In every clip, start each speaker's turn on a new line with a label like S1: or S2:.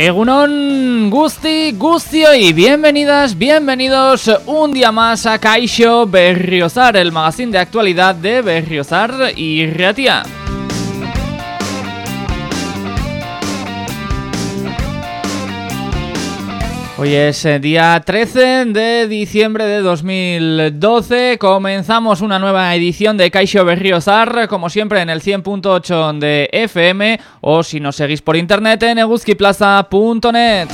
S1: Egunon Gusti Gustioi, bienvenidas, bienvenidos un día más a Kaisho Berriozar, el magazine de actualidad de Berriozar y Reatia. Hoy es eh, día 13 de diciembre de 2012, comenzamos una nueva edición de Caixo Berriozar, como siempre en el 100.8 de FM o si nos seguís por internet en eguzquiplaza.net.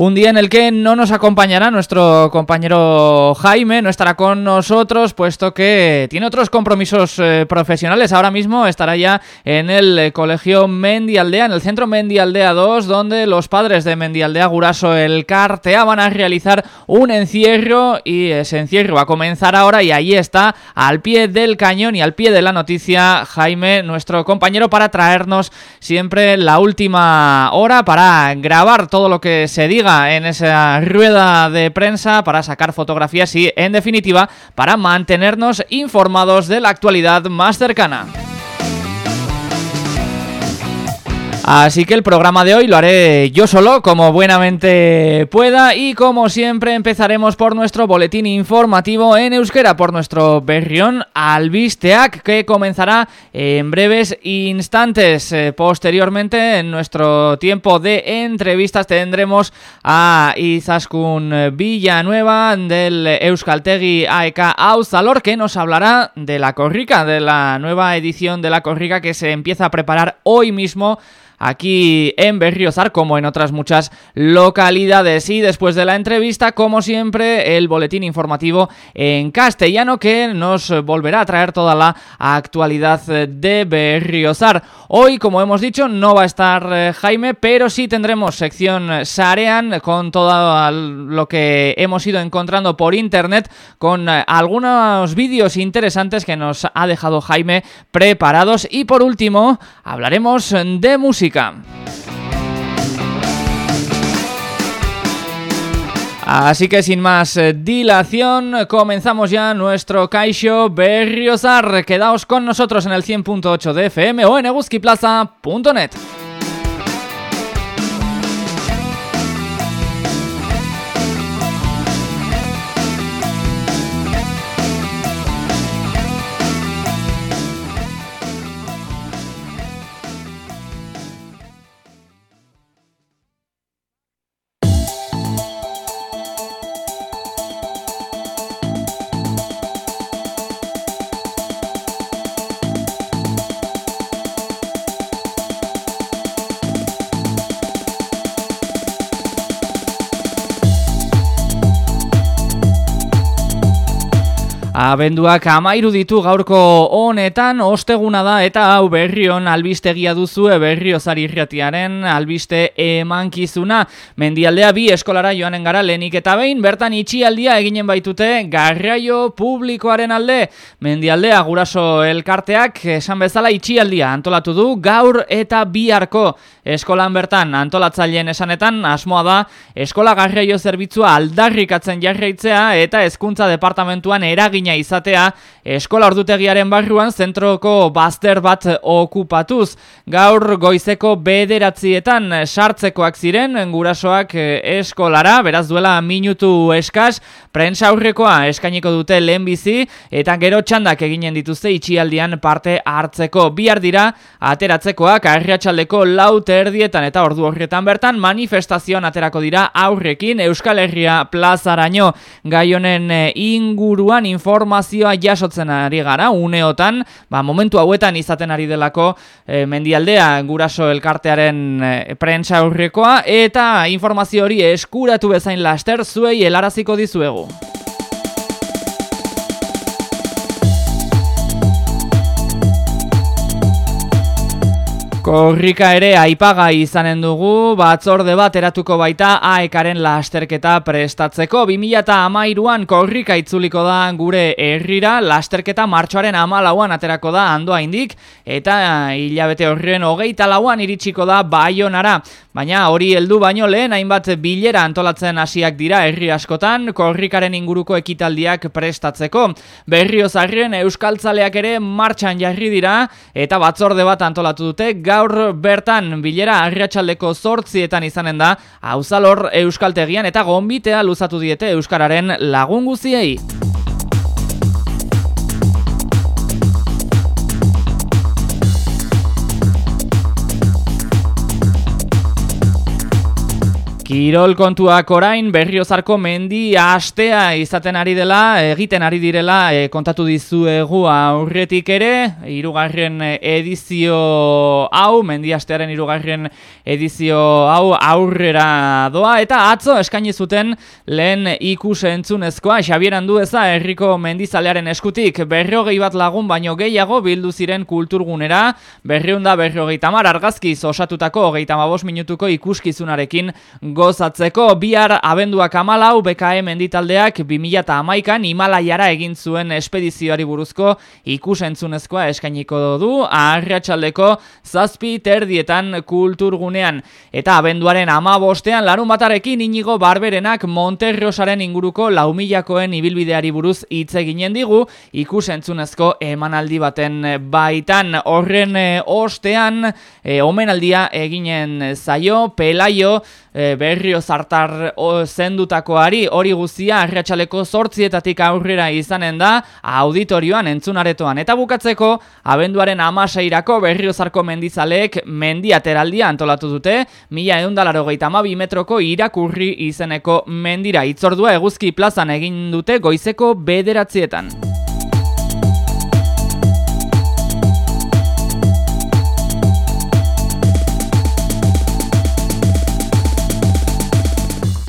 S1: Un día en el que no nos acompañará nuestro compañero Jaime, no estará con nosotros, puesto que tiene otros compromisos eh, profesionales. Ahora mismo estará ya en el eh, colegio Mendialdea, en el centro Mendialdea 2, donde los padres de Mendialdea Guraso el Cartea van a realizar un encierro y ese encierro va a comenzar ahora y ahí está, al pie del cañón y al pie de la noticia, Jaime, nuestro compañero, para traernos siempre la última hora, para grabar todo lo que se diga en esa rueda de prensa para sacar fotografías y, en definitiva, para mantenernos informados de la actualidad más cercana. Así que el programa de hoy lo haré yo solo, como buenamente pueda, y como siempre empezaremos por nuestro boletín informativo en euskera, por nuestro berrión albisteac, que comenzará en breves instantes. Eh, posteriormente, en nuestro tiempo de entrevistas, tendremos a Izaskun Villanueva del Euskaltegui AEK Auzalor, que nos hablará de la Corrica, de la nueva edición de la Corrica que se empieza a preparar hoy mismo aquí en Berriozar como en otras muchas localidades. Y después de la entrevista, como siempre, el boletín informativo en castellano que nos volverá a traer toda la actualidad de Berriozar. Hoy, como hemos dicho, no va a estar eh, Jaime, pero sí tendremos sección Sarean con todo lo que hemos ido encontrando por internet con eh, algunos vídeos interesantes que nos ha dejado Jaime preparados. Y por último, hablaremos de música Así que sin más eh, dilación, comenzamos ya nuestro Kaisho Berriozar. Quedaos con nosotros en el 100.8 de FM o en eguskiplaza.net. Abenduak amairu ditu gaurko honetan, osteguna da eta hau berrion albistegia duzue berriozari irratiaren albiste emankizuna. Mendialdea bi eskolara joanen gara lehenik eta behin, bertan itxialdia eginen baitute garraio publikoaren alde. Mendialdea guraso elkarteak esan bezala itxialdia antolatu du gaur eta biharko eskolan bertan antolatzaileen esanetan asmoa da eskola garraio zerbitzua aldarrikatzen jarraitzea eta hezkuntza departamentuan eragin izatea eskola ordutegiaren barruan zentroko bazter bat okupatuz. Gaur goizeko bederatzietan sartzekoak ziren gurasoak eskolara, beraz duela minutu eskas, prensa aurrekoa eskainiko dute lehenbizi eta gero txandak eginen dituzte itxialdian parte hartzeko. Bihar dira ateratzekoak arriatxaldeko laute erdietan eta ordu horretan bertan manifestazioan aterako dira aurrekin Euskal Herria plazaraino gaionen inguruan inform informazioa jasotzen ari gara, uneotan, ba, momentu hauetan izaten ari delako e, mendialdea guraso elkartearen e, prentsa aurrekoa, eta informazio hori eskuratu bezain laster zuei helaraziko dizuegu. Korrika ere aipaga izanen dugu, batzorde bat eratuko baita aekaren lasterketa prestatzeko. 2008an korrika itzuliko da gure herrira, lasterketa martxoaren amalauan aterako da andoa indik, eta hilabete horren hogeita lauan iritsiko da baionara. Baina hori heldu baino lehen hainbat bilera antolatzen hasiak dira herri askotan korrikaren inguruko ekitaldiak prestatzeko. Berriozarren euskaltzaleak ere martxan jarri dira eta batzorde bat antolatu dute gaur bertan bilera arriatxaldeko zortzietan izanen da hauzalor euskaltegian eta gonbitea luzatu diete euskararen lagun guziei. Kirol kontuak orain berriozarko mendi astea izaten ari dela, egiten ari direla e, kontatu dizuegu aurretik ere, irugarren edizio hau, mendi astearen irugarren edizio hau aurrera doa, eta atzo eskaini zuten lehen ikus entzunezkoa, Xabieran du eza herriko mendizalearen eskutik, berriogei bat lagun baino gehiago bildu ziren kulturgunera, berriunda berriogei tamar argazkiz osatutako gehi tamabos minutuko ikuskizunarekin gozatzeko bihar abenduak amalau BKM enditaldeak 2008an Himalaiara egin zuen espedizioari buruzko ikusentzunezkoa eskainiko du arratsaldeko zazpi terdietan kulturgunean. Eta abenduaren ama bostean larun batarekin inigo barberenak Monterrosaren inguruko laumilakoen ibilbideari buruz hitz eginen digu ikusentzunezko emanaldi baten baitan horren eh, ostean e, omenaldia eginen zaio, pelaio, e, berrio zartar zendutakoari hori guzia arratsaleko zortzietatik aurrera izanen da auditorioan entzunaretoan. Eta bukatzeko, abenduaren amaseirako berrio zarko mendizaleek mendiateraldia antolatu dute, mila eundalaro gehi metroko irakurri izeneko mendira. Itzordua eguzki plazan egin dute goizeko bederatzietan.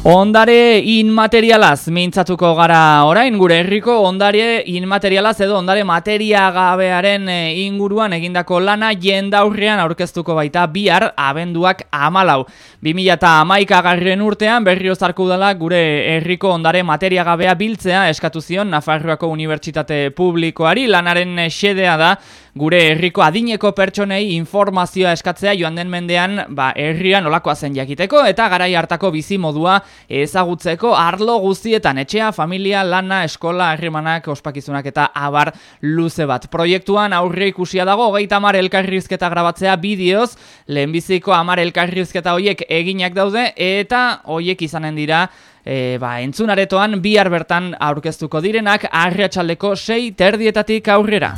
S1: Ondare inmaterialaz mintzatuko gara orain gure herriko ondare inmaterialaz edo ondare materiagabearen eh, inguruan egindako lana jendaurrean aurkeztuko baita bihar abenduak amalau. 2000 eta amaika garren urtean berriozarko udala gure herriko ondare materiagabea biltzea eskatu zion Nafarroako Unibertsitate Publikoari lanaren xedea da gure herriko adineko pertsonei informazioa eskatzea joan den mendean ba, herrian olakoa zen jakiteko eta garai hartako bizi modua ezagutzeko arlo guztietan etxea, familia, lana, eskola, herrimanak, ospakizunak eta abar luze bat. Proiektuan aurre ikusia dago, geita amar elkarrizketa grabatzea bideoz, lehenbiziko amar elkarrizketa hoiek eginak daude eta hoiek izanen dira E, ba, entzunaretoan bihar bertan aurkeztuko direnak arratsaldeko sei terdietatik aurrera.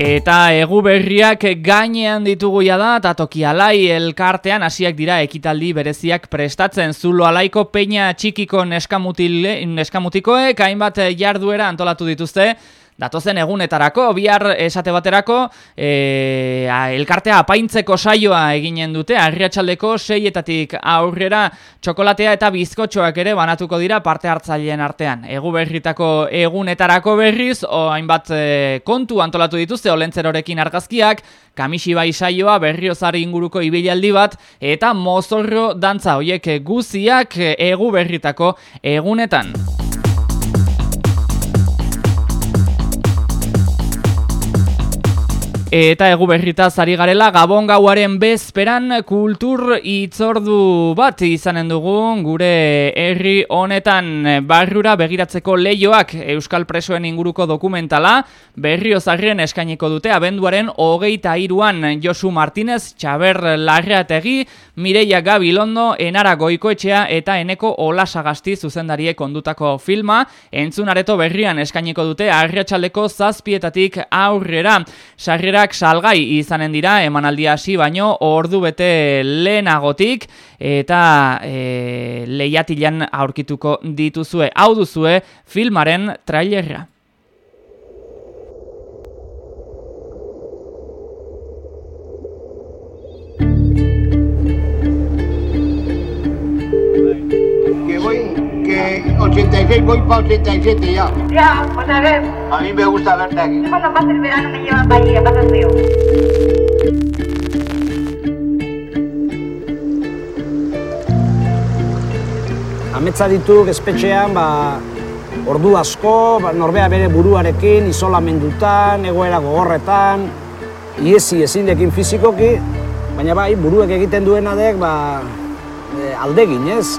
S1: Eta egu berriak gainean ditugu da, eta toki alai elkartean hasiak dira ekitaldi bereziak prestatzen. Zulo alaiko peina txikiko neskamutikoek hainbat jarduera antolatu dituzte, datozen egunetarako, bihar esate baterako, e, elkartea apaintzeko saioa eginen dute, arriatxaldeko seietatik aurrera txokolatea eta bizkotxoak ere banatuko dira parte hartzaileen artean. Egu berritako egunetarako berriz, o hainbat e, kontu antolatu dituzte, olentzerorekin argazkiak, kamisi bai saioa, berriozari inguruko ibilaldi bat, eta mozorro dantza hoiek guziak egu berritako egunetan. Eta egu berrita zari garela Gabon gauaren bezperan kultur itzordu bat izanen dugun gure herri honetan barrura begiratzeko leioak Euskal Presoen inguruko dokumentala berrio zarrien eskainiko dute abenduaren hogeita iruan Josu Martinez, Txaber Larreategi, Mireia Gabilondo, Enara Goikoetxea eta Eneko Olasagasti zuzendarie kondutako filma entzunareto berrian eskainiko dute arriatxaldeko zazpietatik aurrera. Sarrera salgai izanen dira emanaldi hasi baino ordu bete lehenagotik eta e, lehiatilan aurkituko dituzue. Hau duzue filmaren trailerra.
S2: Que 86 voy para 87 ya.
S3: Ya, pues a ver.
S2: A mí me gusta verte aquí.
S3: Cuando pase el verano me llevan para allí, a pasar frío.
S4: Ametsa ditu espetxean, ba, ordu asko, ba, norbea bere buruarekin, isolamendutan, egoera gogorretan, iesi ezindekin fizikoki, baina bai, buruek egiten duena dek, ba, e, aldegin, ez?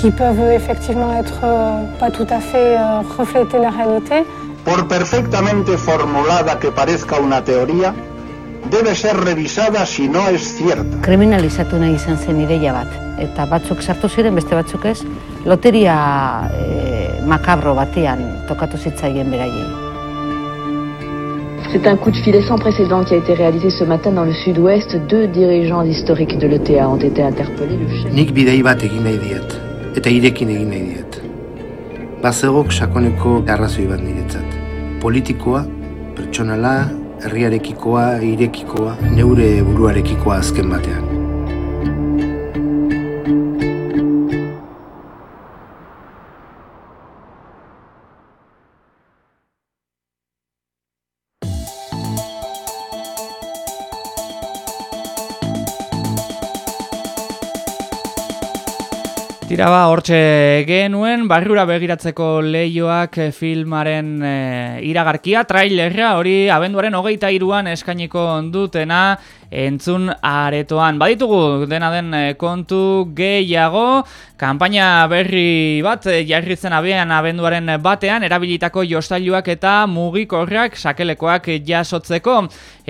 S5: qui peuvent effectivement être euh, pas tout à fait refléter la réalité.
S2: Por perfectamente formulada que parezca una teoría, debe ser revisada si no es cierta.
S6: Kriminalizatu nahi izan zen ideia bat, eta batzuk sartu ziren, beste batzuk ez, loteria e, makabro batean tokatu zitzaien beraiei.
S7: C'est un coup de filet sans précédent qui a été réalisé ce matin dans le sud-ouest. Deux dirigeants historiques de l'ETA ont été interpellés. Le chef...
S8: Nik bidei bat egin nahi diet, eta irekin egin nahi diet. Bazegok sakoneko arrazoi bat niretzat. Politikoa, pertsonala, herriarekikoa, irekikoa, neure buruarekikoa azken batean.
S1: Tira ba, hortxe genuen, barrura begiratzeko leioak filmaren e, iragarkia, trailerra, hori abenduaren hogeita iruan eskainiko dutena, entzun aretoan. Baditugu dena den eh, kontu gehiago, kanpaina berri bat eh, jarri zen abean abenduaren batean, erabilitako jostailuak eta mugikorrak sakelekoak jasotzeko.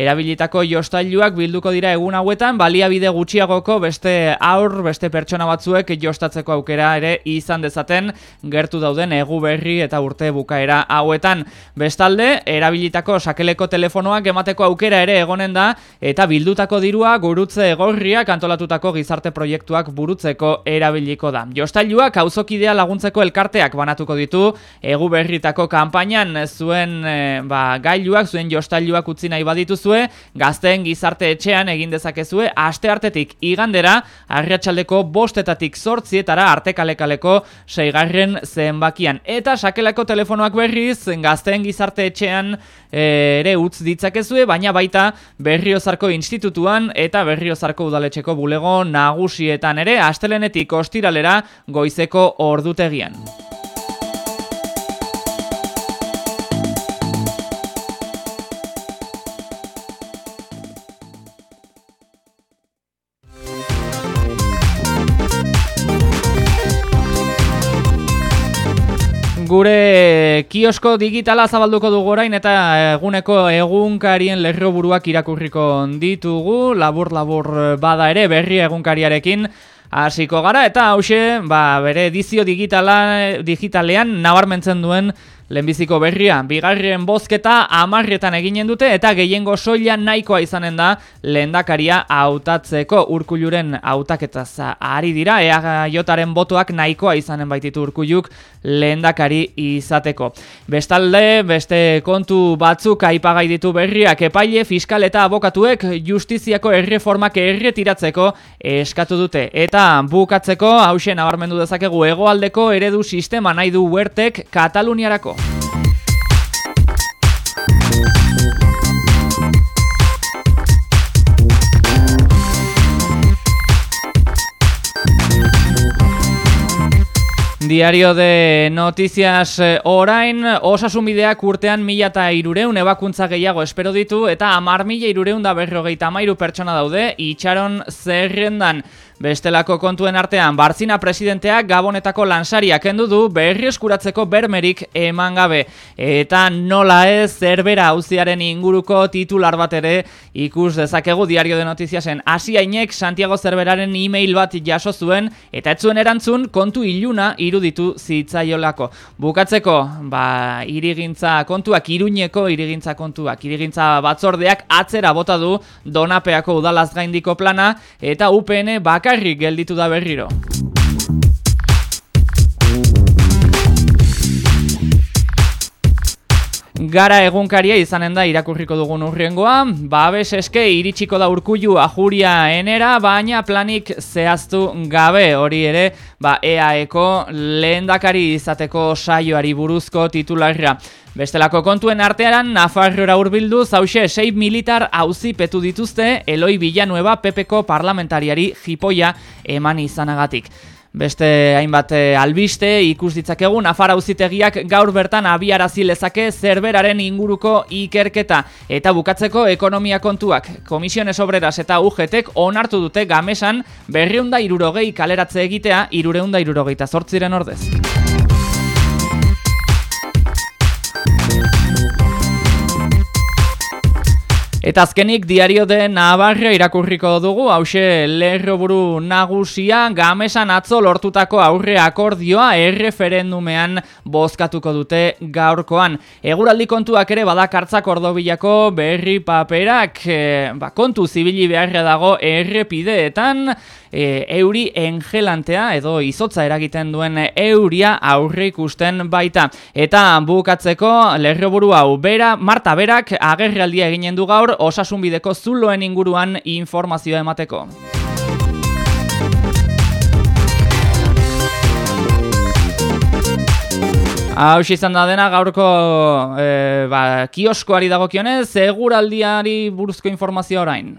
S1: Erabilitako jostailuak bilduko dira egun hauetan, baliabide gutxiagoko beste aur, beste pertsona batzuek jostatzeko aukera ere izan dezaten gertu dauden egu berri eta urte bukaera hauetan. Bestalde, erabilitako sakeleko telefonoak emateko aukera ere egonen da eta bildu bildutako dirua gurutze egorriak antolatutako gizarte proiektuak burutzeko erabiliko da. Jostailuak auzokidea laguntzeko elkarteak banatuko ditu egu berritako kanpainan zuen e, ba, gailuak, zuen jostailuak utzi nahi badituzue, gazteen gizarte etxean egin dezakezue, aste hartetik igandera, arriatxaldeko bostetatik sortzietara artekalekaleko seigarren zenbakian. Eta sakelako telefonoak berriz, gazteen gizarte etxean eh, ere utz ditzakezue, baina baita berriozarko instituzioa institutuan eta berriozarko udaletxeko bulego nagusietan ere astelenetik ostiralera goizeko ordutegian. Gure kiosko digitala zabalduko dugu orain eta eguneko egunkarien lerroburuak irakurriko ditugu, labur-labur bada ere berri egunkariarekin hasiko gara. Eta hause ba, bere edizio digitala, digitalean nabarmentzen duen Lehenbiziko berria, bigarren bozketa amarrietan eginen dute eta gehiengo soila nahikoa izanen da lehendakaria hautatzeko urkuluren hautaketaz ari dira, ea jotaren botoak nahikoa izanen baititu urkuluk lehendakari izateko. Bestalde, beste kontu batzuk aipagai ditu berriak epaile, fiskal eta abokatuek justiziako erreformak erretiratzeko eskatu dute. Eta bukatzeko, hausen nabarmendu dezakegu egoaldeko eredu sistema nahi du huertek Kataluniarako. Diario de Noticias eh, orain, osasumideak urtean mila eta irureun ebakuntza gehiago espero ditu eta amar mila irureun da berrogeita amairu pertsona daude itxaron zerrendan. Bestelako kontuen artean, Barzina presidenteak Gabonetako lansaria kendu du berri eskuratzeko bermerik eman gabe. Eta nola ez zerbera hauziaren inguruko titular bat ere ikus dezakegu diario de notiziasen. Asiainek Santiago Zerberaren e-mail bat jaso zuen eta etzuen erantzun kontu iluna iruditu zitzaiolako. Bukatzeko, ba, irigintza kontuak, iruñeko irigintza kontuak, irigintza batzordeak atzera bota du donapeako udalaz gaindiko plana eta UPN baka bakarrik gelditu da berriro. Gara egunkaria izanen da irakurriko dugun urriengoa, babes eske iritsiko da urkullu ajuria enera, baina planik zehaztu gabe hori ere, ba EAEko lehendakari izateko saioari buruzko titularra. Bestelako kontuen artearan, Nafarroa urbildu zause 6 militar auzipetu dituzte Eloi Villanueva Pepeko parlamentariari jipoia eman izanagatik. Beste hainbat eh, albiste ikus ditzakegu Nafara auzitegiak gaur bertan abiarazi lezake zerberaren inguruko ikerketa eta bukatzeko ekonomia kontuak. Komisiones Obreras eta UGTek onartu dute gamesan berriunda irurogei kaleratze egitea irureunda irurogeita zortziren ordez. Eta azkenik diario de Navarra irakurriko dugu, hause lerroburu nagusia, gamesan atzo lortutako aurre akordioa erreferendumean bozkatuko dute gaurkoan. Eguraldi kontuak ere badakartzak ordobilako berri paperak, e, ba, kontu zibili beharra dago errepideetan, e, euri engelantea edo izotza eragiten duen euria aurre ikusten baita. Eta bukatzeko lerroburu hau, bera, Marta Berak agerraldia eginen du gaur, osasunbideko zuloen inguruan informazioa emateko. Hau izan da dena gaurko e, ba, kioskoari dagokionez, seguraldiari buruzko informazioa orain.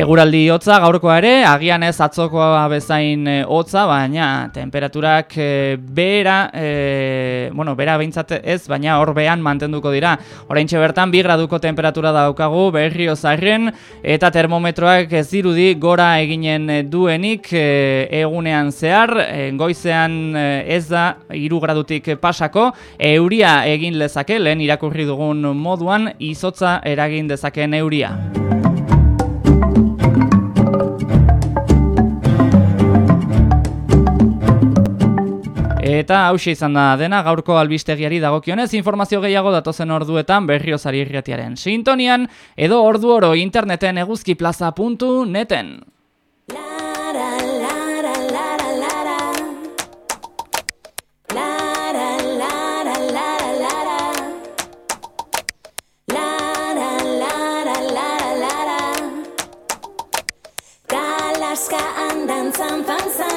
S1: Eguraldi hotza gaurkoa ere, agian ez atzokoa bezain e, hotza, baina temperaturak e, bera, e, bueno, bera behintzat ez, baina hor behan mantenduko dira. Horaintxe bertan, bi graduko temperatura daukagu berri ozarren, eta termometroak ez dirudi gora eginen duenik e, egunean zehar, e, goizean ez da iru gradutik pasako, euria egin lezake, lehen irakurri dugun moduan, izotza eragin dezakeen euria. Eta hause izan da dena gaurko albistegiari dagokionez informazio gehiago datozen orduetan berriozari irretiaren sintonian edo ordu oro interneten eguzkiplaza.neten. andan zanpan zana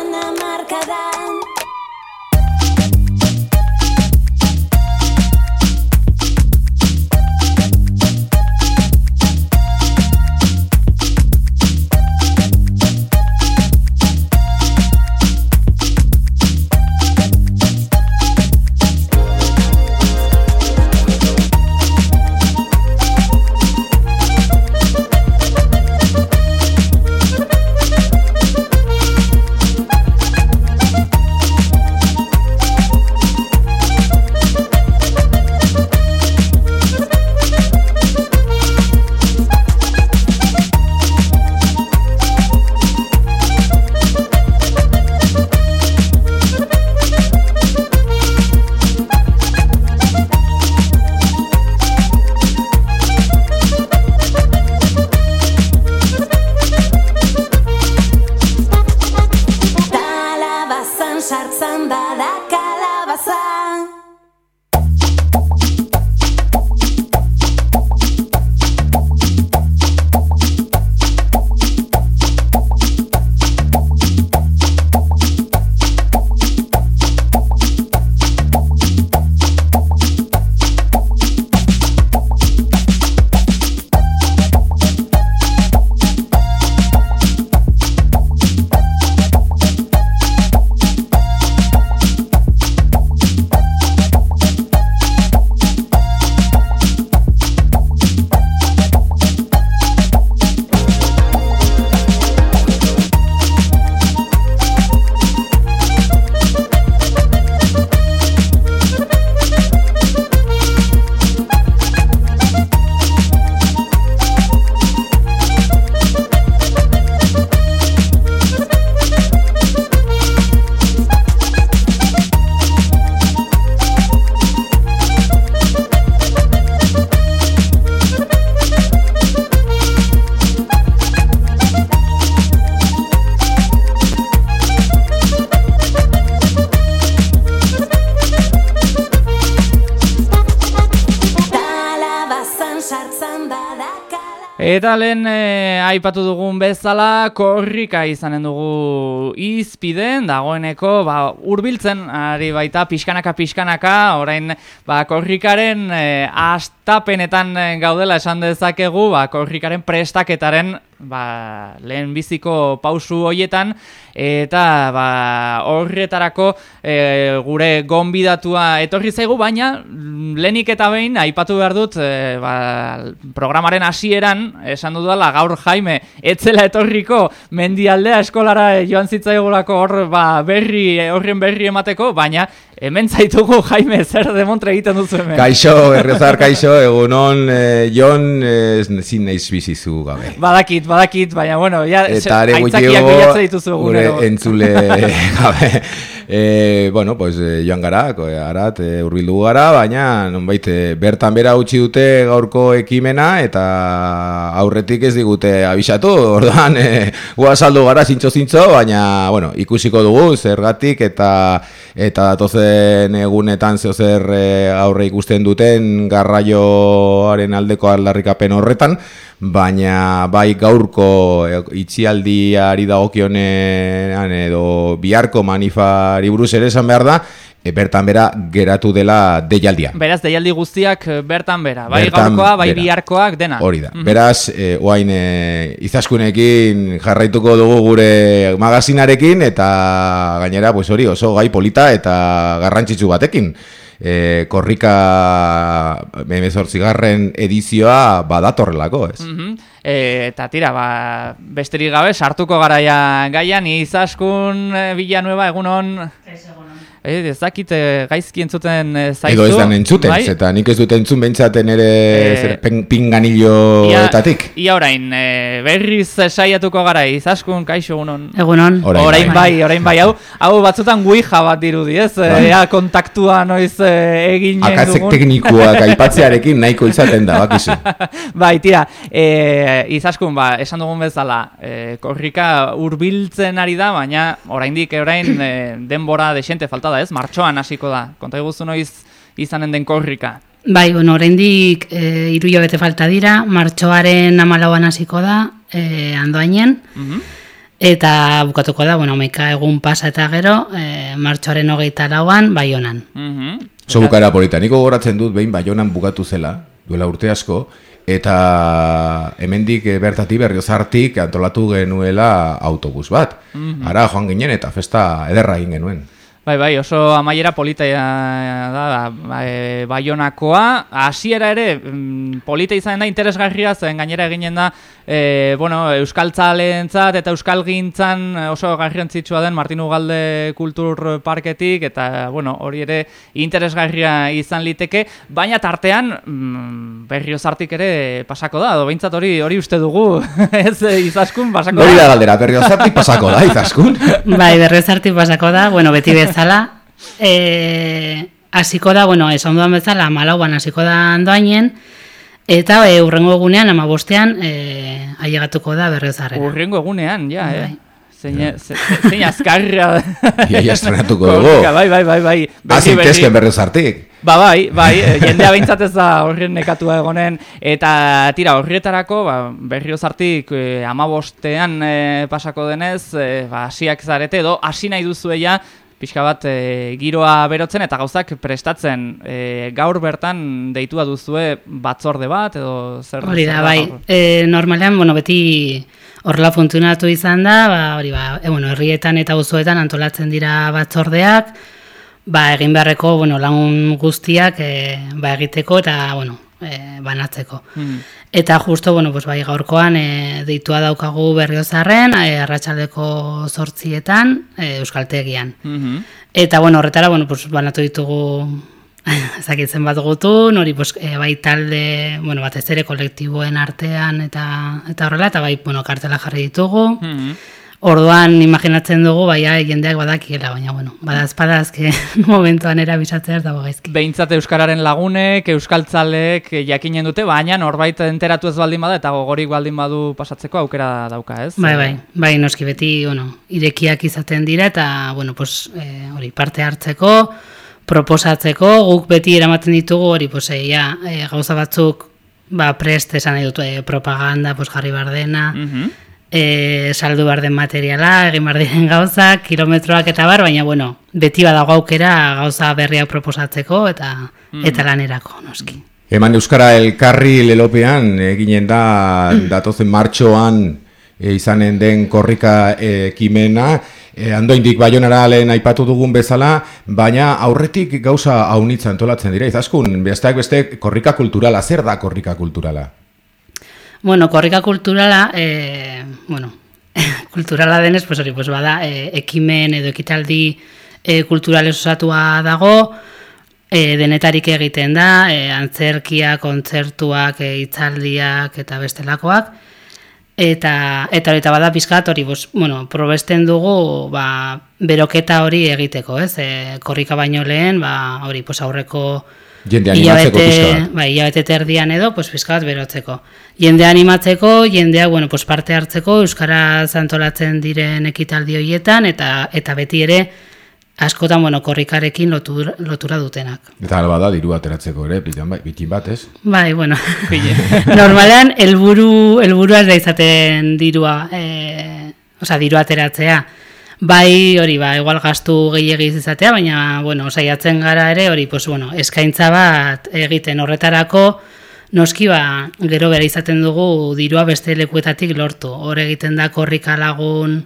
S1: Eta lehen e, aipatu dugun bezala korrika izanen dugu izpiden, dagoeneko ba, urbiltzen ari baita pixkanaka pixkanaka, orain ba, korrikaren e, astapenetan gaudela esan dezakegu, ba, korrikaren prestaketaren ba, lehen biziko pausu hoietan, eta ba, horretarako e, gure gonbidatua etorri zaigu, baina lehenik eta behin aipatu behar dut e, ba, programaren hasieran esan dudala gaur Jaime etzela etorriko mendialdea eskolara joan zitzaigulako hor ba, berri horren berri emateko, baina hemen zaitugu Jaime zer demontre egiten duzu hemen.
S9: Kaixo, errezar kaixo, egunon eh, Jon eh, zin naiz bizizu gabe.
S1: Badakit, badakit, baina bueno, ja,
S9: Eta are
S1: gutxiago
S9: gure entzule gabe. E, bueno, pues, e, joan gara, arat, e, urbildu gara, baina nonbait, bertan bera utzi dute gaurko ekimena eta aurretik ez digute abisatu, orduan, e, saldu gara zintzo-zintzo, baina, bueno, ikusiko dugu, zergatik eta eta datozen egunetan zeo zer e, aurre ikusten duten garraioaren aldeko aldarrikapen horretan, baina bai gaurko itxialdiari dagokionean edo biharko manifari buruz ere esan behar da, e, bertan bera geratu dela deialdia.
S1: Beraz, deialdi guztiak e, bertan bera, bai gaurkoa, bai biharkoak dena.
S9: Hori da, mhm. beraz, e, oain e, izaskunekin jarraituko dugu gure magazinarekin eta gainera, pues hori, oso gai polita eta garrantzitsu batekin e, korrika memezortzigarren edizioa badatorrelako, ez? Mm
S1: eta tira, ba, besterik gabe, sartuko garaia gaian, izaskun e, Villanueva egunon... Eh, ez dakit eh, gaizki entzuten eh, zaizu.
S9: Edo ez dan entzuten, bai? eta nik ez dut entzun behintzaten ere e, pinganilloetatik.
S1: Ia, ia orain, e, berriz saiatuko gara, izaskun, kaixo egunon.
S6: Egunon.
S1: Orain, orain bai. bai, orain bai, hau, hau batzutan guija bat dirudi, ez? Bai. Ea kontaktua noiz e, egin
S9: Akatzek teknikoak aipatzearekin nahiko izaten da, bakizu.
S1: bai, tira, e, izaskun, ba, esan dugun bezala, e, korrika urbiltzen ari da, baina oraindik orain e, denbora desente falta da, ez? Martxoan hasiko da. Konta iguzu noiz izanen den korrika.
S6: Bai, bueno, oraindik e, iru bete falta dira, martxoaren amalauan hasiko da, e, andoainen, mm eta bukatuko da, bueno, meika egun pasa eta gero, e, martxoaren hogeita lauan, bai honan. Mm
S9: -hmm. bukara polita, niko goratzen dut, behin bai honan bukatu zela, duela urte asko, eta hemendik e, bertatik berriozartik antolatu genuela autobus bat. Mm Ara joan ginen eta festa ederra egin genuen.
S1: Bai, bai, oso amaiera polita da, da e, baionakoa. Hasiera ere, mm, polita izan da interesgarria, zen gainera eginen da, e, bueno, Euskal Tzalentzat eta Euskal Gintzan oso garrantzitsua den Martin Ugalde Kultur Parketik, eta, bueno, hori ere interesgarria izan liteke, baina tartean mm, berriozartik ere pasako da, do behintzat hori hori uste dugu, ez izaskun pasako
S9: da. Hori da galdera, berriozartik pasako da, izaskun.
S6: bai, berriozartik pasako da, bueno, beti bez bezala, e, hasiko da, bueno, esan duan bezala, malauan hasiko da andoainen, eta e, urrengo egunean, ama bostean, e, ailegatuko da berriozarrera.
S1: Urrengo egunean, ja, bai. eh? Zein azkarra.
S9: Ia, ia estrenatuko dugu.
S1: Bai, bai, bai, bai.
S9: Azin tezken berriozartik.
S1: Ba, bai, bai, jendea behintzat ez da horren nekatua egonen, eta tira horrietarako, ba, berriozartik eh, amabostean eh, pasako denez, eh, ba, asiak zarete, edo, hasi nahi duzu eia, pixka bat e, giroa berotzen eta gauzak prestatzen e, gaur bertan deitua duzue batzorde bat edo zer
S6: hori da bai. e, normalean bueno beti horrela funtzionatu izan da ba hori ba e, bueno herrietan eta auzoetan antolatzen dira batzordeak. Ba egin beharreko bueno lagun guztiak e, ba egiteko eta bueno e, banatzeko. Hmm. Eta justo, bueno, pues, bai, gaurkoan e, deitua daukagu berriozarren, e, arratsaldeko sortzietan, e, euskaltegian. Hmm. Eta, bueno, horretara, bueno, pues, banatu ditugu ezakitzen bat gutu, nori pues, e, bai talde, bueno, bat ez ere kolektiboen artean eta eta horrela, eta bai, bueno, kartela jarri ditugu. Hmm. Orduan imaginatzen dugu baia jendeak badakiela, baina bueno, badazpada azke momentuan era bisatzea ez dago gaizki.
S1: Beintzat euskararen lagunek, euskaltzalek jakinen dute, baina norbait enteratu ez baldin bada eta gogorik baldin badu pasatzeko aukera dauka, ez?
S6: Bai, bai. Bai, noski beti, bueno, irekiak izaten dira eta bueno, pues eh, hori parte hartzeko, proposatzeko, guk beti eramaten ditugu hori pues eh, ja, eh, gauza batzuk ba, prest esan nahi dut eh, propaganda, pues, jarri behar dena,
S1: Mhm.
S6: E, saldu behar den materiala, egin behar diren gauzak, kilometroak eta bar, baina, bueno, beti badago aukera gauza berriak proposatzeko eta
S1: Mhm.
S6: eta lanerako, noski.
S9: Eman Euskara elkarri lelopean, eginen da datozen martxoan e, izanen den korrika e, ekimena, e, andoindik baionara lehen aipatu dugun bezala, baina aurretik gauza haunitza antolatzen dira, izaskun, besteak beste korrika kulturala, zer da korrika kulturala?
S6: Bueno, korrika kulturala, e, bueno, kulturala denez, pues hori, pues bada, e, ekimen edo ekitaldi e, kulturales osatua dago, e, denetarik egiten da, e, antzerkia, kontzertuak, e, hitzaldiak eta bestelakoak, eta eta hori eta bada pizkat hori, pues, bueno, probesten dugu, ba, beroketa hori egiteko, ez? E, korrika baino lehen, ba, hori, pues aurreko
S9: Jende animatzeko pixka bat.
S6: bai, hilabete terdian edo, pues, pizka bat berotzeko. Jende animatzeko, jendea, bueno, pues, parte hartzeko, Euskaraz antolatzen diren ekitaldi horietan, eta eta beti ere, askotan, bueno, korrikarekin lotura, lotura dutenak.
S9: Eta alba da, diru ateratzeko ere, bitan, bai, bitin bat, ez?
S6: Bai, bueno, normalean, helburu helburua da izaten dirua, e, osea, diru ateratzea. Bai, hori, ba, igual gastu gehiagiz izatea, baina, bueno, saiatzen gara ere, hori, pues, bueno, eskaintza bat egiten. Horretarako, noski, ba, gero bera izaten dugu dirua beste lekuetatik lortu. Hor egiten da korrika lagun,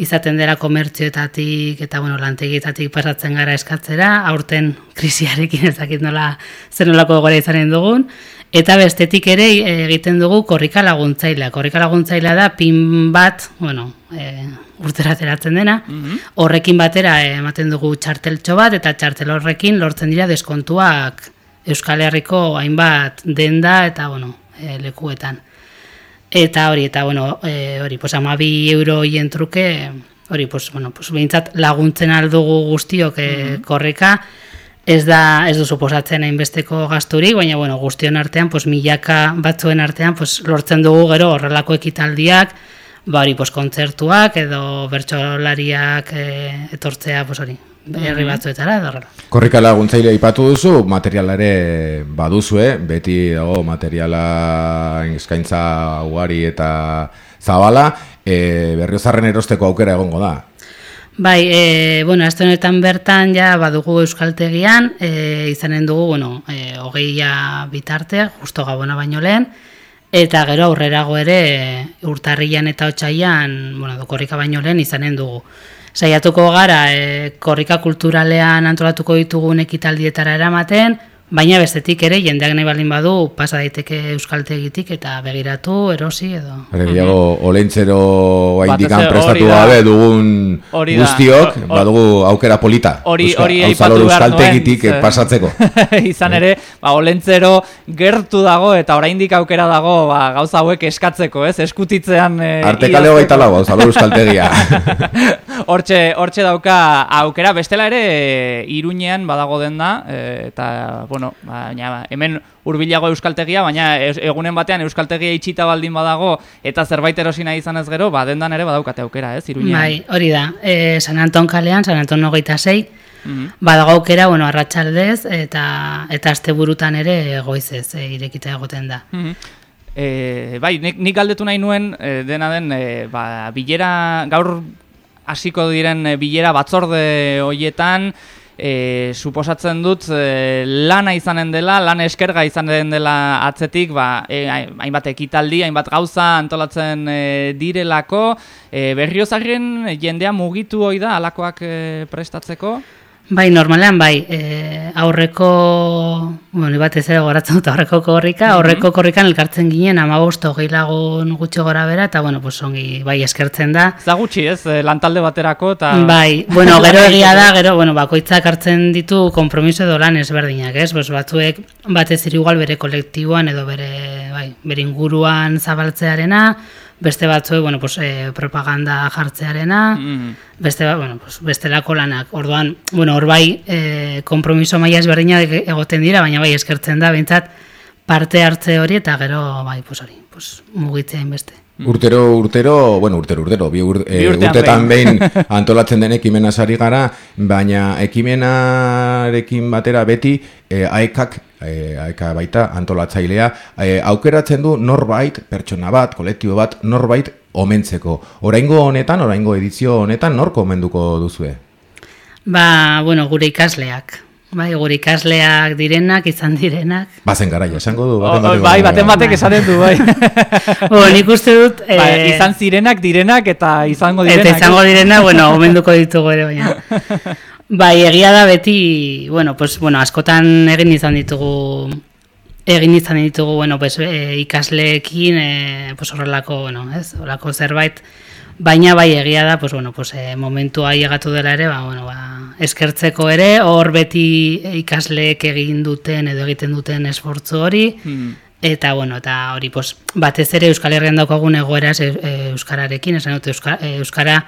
S6: izaten dela komertzioetatik eta bueno, lantegietatik pasatzen gara eskatzera, aurten krisiarekin ez dakit nola zer nolako egoera izanen dugun, eta bestetik ere e, egiten dugu korrika laguntzailea. Korrika laguntzailea da pin bat, bueno, e, urtera ateratzen dena, horrekin batera ematen dugu txarteltxo bat, eta txartel horrekin lortzen dira deskontuak. Euskal Herriko hainbat denda eta bueno, e, lekuetan. Eta hori, eta bueno, e, hori, pues amabi euro hien truke, hori, pues, bueno, pues, behintzat laguntzen aldugu guztiok e, korreka, ez da, ez du suposatzen hainbesteko gasturik, baina, bueno, guztion artean, pues, milaka batzuen artean, pues, lortzen dugu gero horrelako ekitaldiak, ba hori, pues, kontzertuak edo bertsolariak e, etortzea, pues, hori, herri batzuetara, edo horrela.
S9: Korrika laguntzaile ipatu duzu, materiala ere baduzue, beti dago materiala eskaintza ugari eta zabala, e, berriozarren erosteko aukera egongo da.
S6: Bai, e, bueno, azte honetan bertan ja badugu euskaltegian, e, izanen dugu, bueno, e, hogeia bitarte, justo gabona baino lehen, eta gero aurrerago ere e, urtarrian eta otsaian, bueno, do, korrika baino lehen izanen dugu. Saiatuko gara, e, korrika kulturalean antolatuko ditugun ekitaldietara eramaten, baina bestetik ere jendeak nahi baldin badu pasa daiteke euskaltegitik eta begiratu, erosi edo.
S9: Hore gehiago, olentzero haindikan prestatu gabe dugun
S1: Hori da.
S9: guztiok,
S1: Hor-
S9: badugu aukera polita.
S1: Hori hori aipatu
S9: euskaltegitik
S1: nuen, ze-
S9: pasatzeko.
S1: Izan ere, ba, olentzero gertu dago eta oraindik aukera dago ba, gauza hauek eskatzeko, ez? Eskutitzean e,
S9: Artekale hogeita lau, Auzalor euskaltegia.
S1: hortxe, hortxe dauka aukera, bestela ere iruñean badago den da, e, eta, bueno, baina ba, hemen hurbilago euskaltegia, baina egunen batean euskaltegia itxita baldin badago eta zerbait erosi nahi izanez gero, ba, dendan ere badaukate aukera, ez, iruñean.
S6: Bai, hori da. E, San Anton kalean, San Anton hogeita sei,
S1: Mhm.
S6: badago aukera, bueno, arratsaldez eta eta asteburutan ere goizez e, irekita egoten da.
S1: E, bai, nik, nik galdetu nahi nuen, e, dena den, e, ba, bilera, gaur hasiko diren bilera batzorde hoietan, e, suposatzen dut e, lana izanen dela, lan eskerga izanen dela atzetik, ba, e, hainbat ekitaldi, hainbat gauza antolatzen e, direlako, e, berriozarren jendea mugitu hoi da, alakoak e, prestatzeko?
S6: Bai, normalean, bai, e, aurreko, bueno, batez ere goratzen dut aurreko korrika, aurreko korrikan elkartzen ginen amabost hogei lagun gutxi gora bera, eta, bueno, pues, ongi, bai, eskertzen da.
S1: Zagutxi, ez, e, lantalde baterako, eta...
S6: Bai, bueno, gero egia da, gero, bueno, bakoitzak hartzen ditu kompromiso edo lan ezberdinak, ez? Pues batzuek batez igual bere kolektiboan edo bere, bai, bere inguruan zabaltzearena, beste batzuek, bueno, pues, eh, propaganda jartzearena,
S1: Mhm.
S6: beste, ba- bueno, pues, bestelako lanak. Orduan, bueno, hor bai, eh, kompromiso maila ezberdinak egoten dira, baina bai, eskertzen da, behintzat, parte hartze hori eta gero, bai, pues hori, pues, mugitzea beste.
S9: Urtero, urtero, bueno, urtero, urtero, bi, ur,
S1: Bi
S9: e,
S1: urtean
S9: urtetan
S1: behin.
S9: antolatzen den ekimena sari gara, baina ekimena egunarekin batera beti e, aekak, e, aeka baita antolatzailea, e, aukeratzen du norbait, pertsona bat, kolektibo bat, norbait omentzeko. Oraingo honetan, oraingo edizio honetan, norko omenduko duzue?
S6: Ba, bueno, gure ikasleak. Bai, gure ikasleak direnak, izan direnak.
S9: Bazen garaia, esango du.
S1: Baten batek, bai, baten batek esanen du, bai.
S6: Bo, nik uste dut...
S1: Ba, izan zirenak direnak eta izango direnak.
S6: Eta izango direnak, bueno, omenduko ditugu ere, baina. Bai, egia da beti, bueno, pues, bueno, askotan egin izan ditugu egin izan ditugu, bueno, pues, e, ikasleekin, e, pues, horrelako, bueno, ez, horrelako zerbait, baina bai egia da, pues, bueno, pues, e, momentua llegatu dela ere, ba, bueno, ba, eskertzeko ere, hor beti ikasleek egin duten edo egiten duten esfortzu hori, hmm. eta, bueno, eta hori, pues, batez ere Euskal Herrian daukagun egoeraz e, e, Euskararekin, esan dut, Euskara, e, Euskara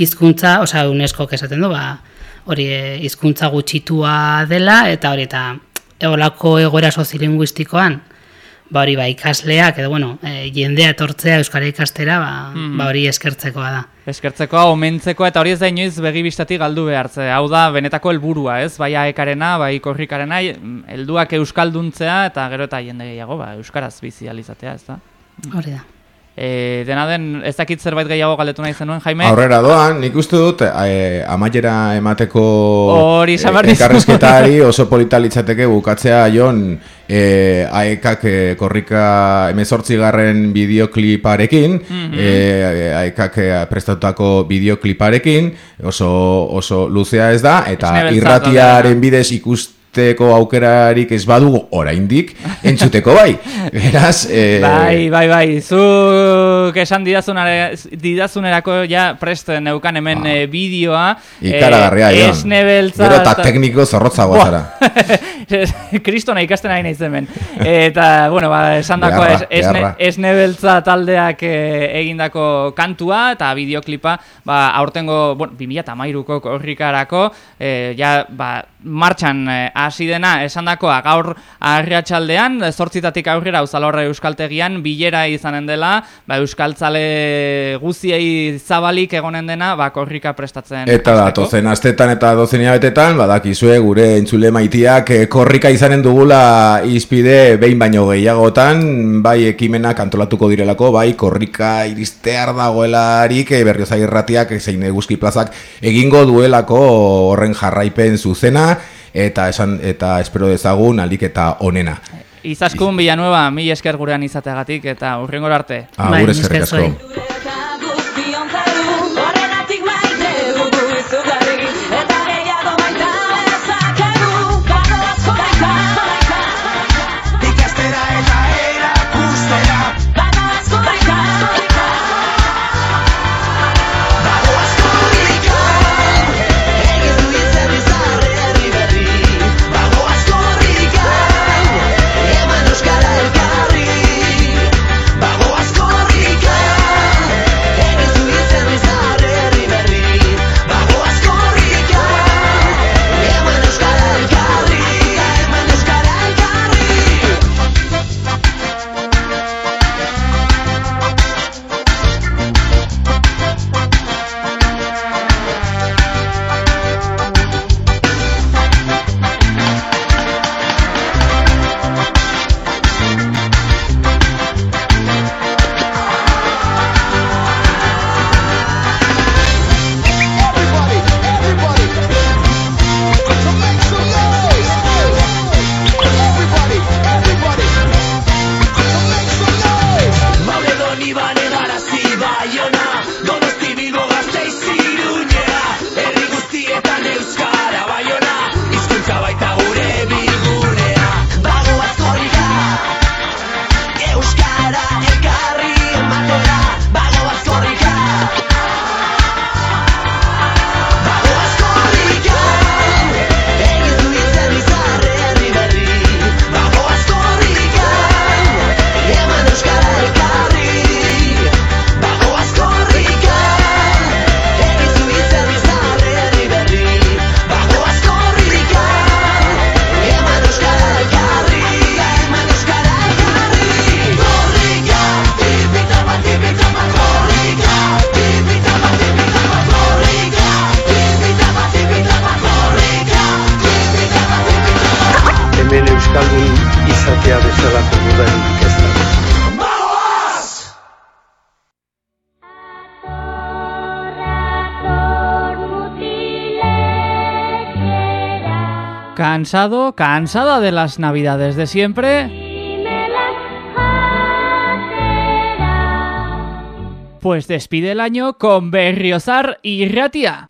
S6: hizkuntza, oza, UNESCO esaten du, ba, hori hizkuntza gutxitua dela, eta hori, eta eolako egoera soziolinguistikoan, ba hori ba ikasleak edo bueno, e, jendea etortzea euskara ikastera, ba, mm ba hori eskertzekoa da.
S1: Eskertzekoa, omentzekoa eta hori ez da inoiz begi bistatik galdu behartze. Hau da benetako helburua, ez? Bai aekarena, bai korrikarena, helduak euskalduntzea eta gero eta jende gehiago, ba euskaraz bizi alizatea, ez da?
S6: Hori da.
S1: E, dena den, ez dakit zerbait gehiago galetu nahi zenuen, Jaime?
S9: Aurrera doan, nik uste dut, e, amaiera emateko
S1: Hori,
S9: e, ekarrezketari oso politalitzateke bukatzea jon e, aekak e, korrika emezortzi garren bideokliparekin, mm -hmm. e, aekak prestatutako bideokliparekin, oso, oso luzea ez da, eta irratiaren bidez ikusten entzuteko aukerarik ez badugu oraindik entzuteko bai. Beraz,
S1: eh Bai, bai, bai. Zu esan didazunare didazunerako ja prest neukan hemen ah. bideoa.
S9: Ikaragarria eh,
S1: Esnebeltza.
S9: Gero ta tekniko zorrotzagoa zara.
S1: Kristona ikasten ari naiz hemen. Eta, bueno, ba, esan dako esnebeltza taldeak eh, egindako kantua eta bideoklipa, ba, aurtengo, bueno, 2013ko korrikarako, eh, ja, ba, martxan eh, hasi dena esandakoa gaur arriatsaldean zortzitatik aurrera uzalorra euskaltegian bilera izanen dela ba, euskaltzale guziei zabalik egonen dena ba, korrika prestatzen
S9: eta da, tozen astetan eta dozen betetan badakizue gure entzule maitiak eh, korrika izanen dugula izpide behin baino gehiagotan bai ekimenak antolatuko direlako bai korrika iristear dagoelarik e, berriozai erratiak zein eguzki plazak egingo duelako horren jarraipen zuzena eta esan eta espero dezagun alik eta onena.
S1: Izaskun Villanueva, mi esker gurean izateagatik eta urrengor arte.
S9: Ah, gure bai, esker
S1: Cansado, cansada de las navidades de siempre. Pues despide el año con Berriozar y Ratia.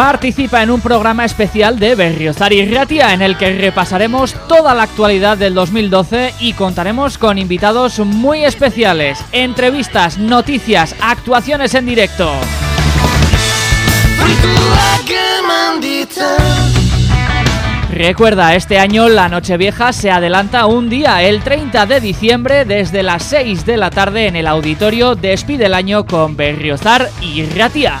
S1: Participa en un programa especial de Berriozar y Ratia en el que repasaremos toda la actualidad del 2012 y contaremos con invitados muy especiales, entrevistas, noticias, actuaciones en directo. Recuerda, este año la Nochevieja se adelanta un día, el 30 de diciembre, desde las 6 de la tarde en el auditorio Despide el año con Berriozar y Ratia.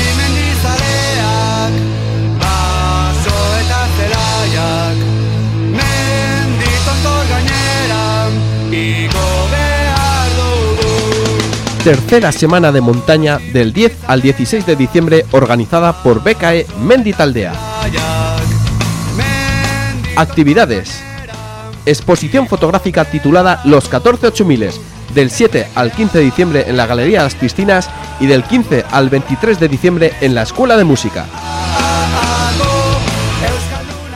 S10: Tercera semana de montaña del 10 al 16 de diciembre organizada por BKE Menditaldea. Actividades. Exposición fotográfica titulada Los 14 8000 del 7 al 15 de diciembre en la Galería Las Piscinas y del 15 al 23 de diciembre en la Escuela de Música.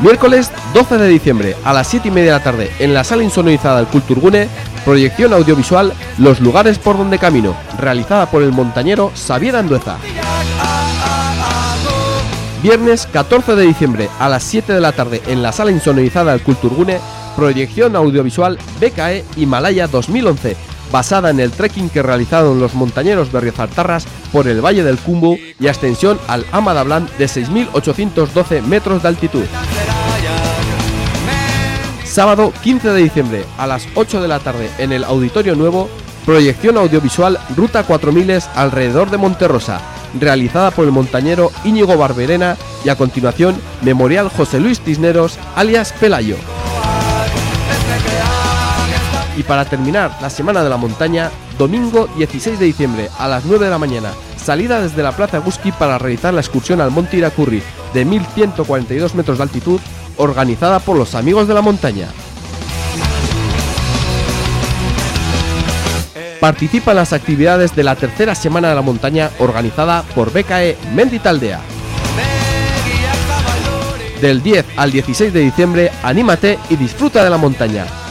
S10: Miércoles 12 de diciembre a las 7 y media de la tarde en la sala insonorizada del Culturgune, proyección audiovisual Los lugares por donde camino, realizada por el montañero Xavier Andueza. Viernes 14 de diciembre a las 7 de la tarde en la sala insonorizada del Culturgune, proyección audiovisual BKE Himalaya 2011, basada en el trekking que realizaron los montañeros berriozartarras por el Valle del Cumbu y ascensión al Amadablan de 6.812 metros de altitud. Sábado 15 de diciembre a las 8 de la tarde en el Auditorio Nuevo, proyección audiovisual Ruta 4000 alrededor de Monterrosa, realizada por el montañero Íñigo Barberena y a continuación Memorial José Luis Tisneros alias Pelayo. Y para terminar la Semana de la Montaña, domingo 16 de diciembre a las 9 de la mañana, salida desde la Plaza Guski para realizar la excursión al Monte Iracurri de 1142 metros de altitud, organizada por los Amigos de la Montaña. Participa en las actividades de la tercera Semana de la Montaña organizada por BKE Menditaldea. Del 10 al 16 de diciembre, anímate y disfruta de la montaña.